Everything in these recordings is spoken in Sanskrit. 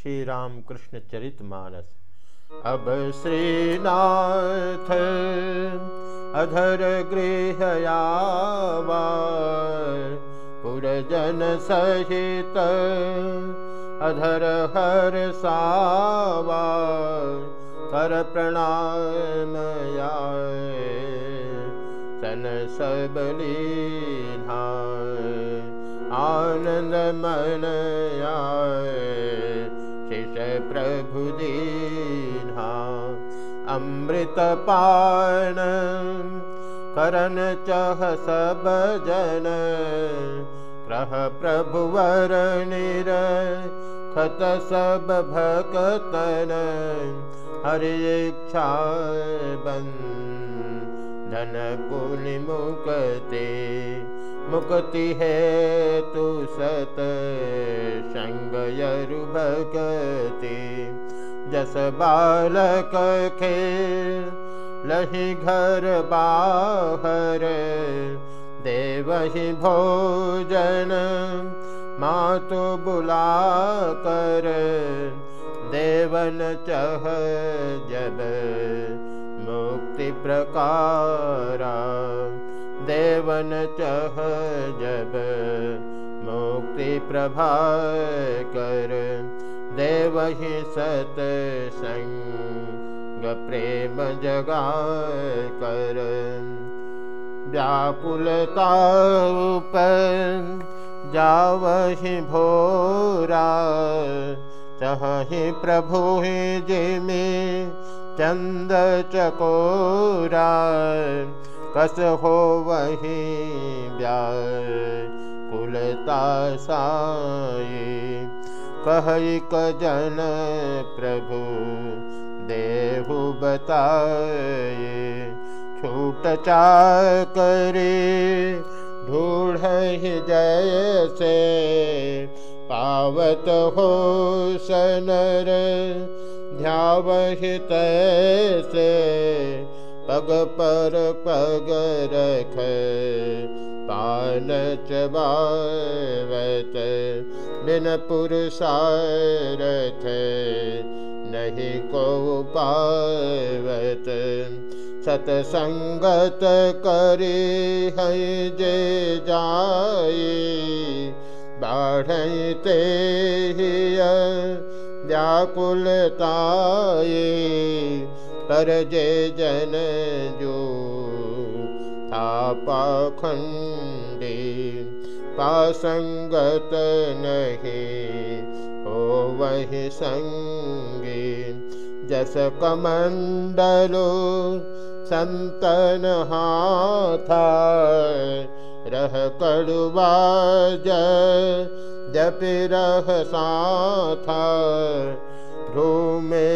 श्री राम कृष्ण चरित मानस अब श्रीनाथ अधर गृहयावा पुरजन सहित अधर हर सावा कर प्रणामया सन सब लीना आनंद मनया अमृत पान करन चह सब जन ग्रह प्रभुवर निर खत सब भकतन। हरि इच्छा बन धन मुकते मुक्ति है तु सत संगयरु भगति जस बालक खे लहि घर बाहर। देवहि भोजन मातु बुला कर। देवन चह जब मुक्ति प्रकारा। देवन चह जब मुक्ति प्रभा देवहि सत संग प्रेम जगा कर व्याकुलता जावहि भोरा चहि प्रभु जिमि चंद चकोरा। कस हो वही व्याकुलता साई कह जन प्रभु, देहु बताए, छूट चाकरे ढूढ़ जैसे, पावत हो सनर ध्यावहित से पग पर पग रख, पान चबावत बिन पुरुषारथ नहीं को पावत। सतसंगत करे है जे जाए बाढ़ते व्याकुलताए पर जे जन जो था पासंगत नहीं हो वही संगे जस संतन हाथा रह कड़ुआ जप रह साथा। घूमे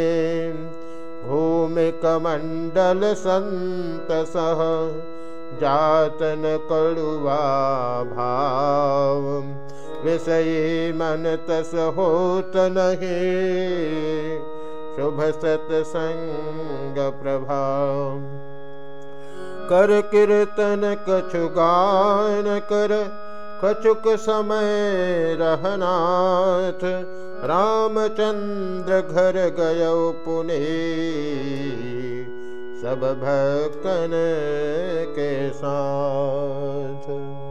भूमिकमण्डल सन्तसः जातन कड़ुवा भाव। विषयी मन तस होत नहे। शुभ सत्संग प्रभाव। कर कीर्तन कछु गान कर, कछुक समय रहनाथ रामचंद्र घर गय पुणे। सब भक्तन के साथ।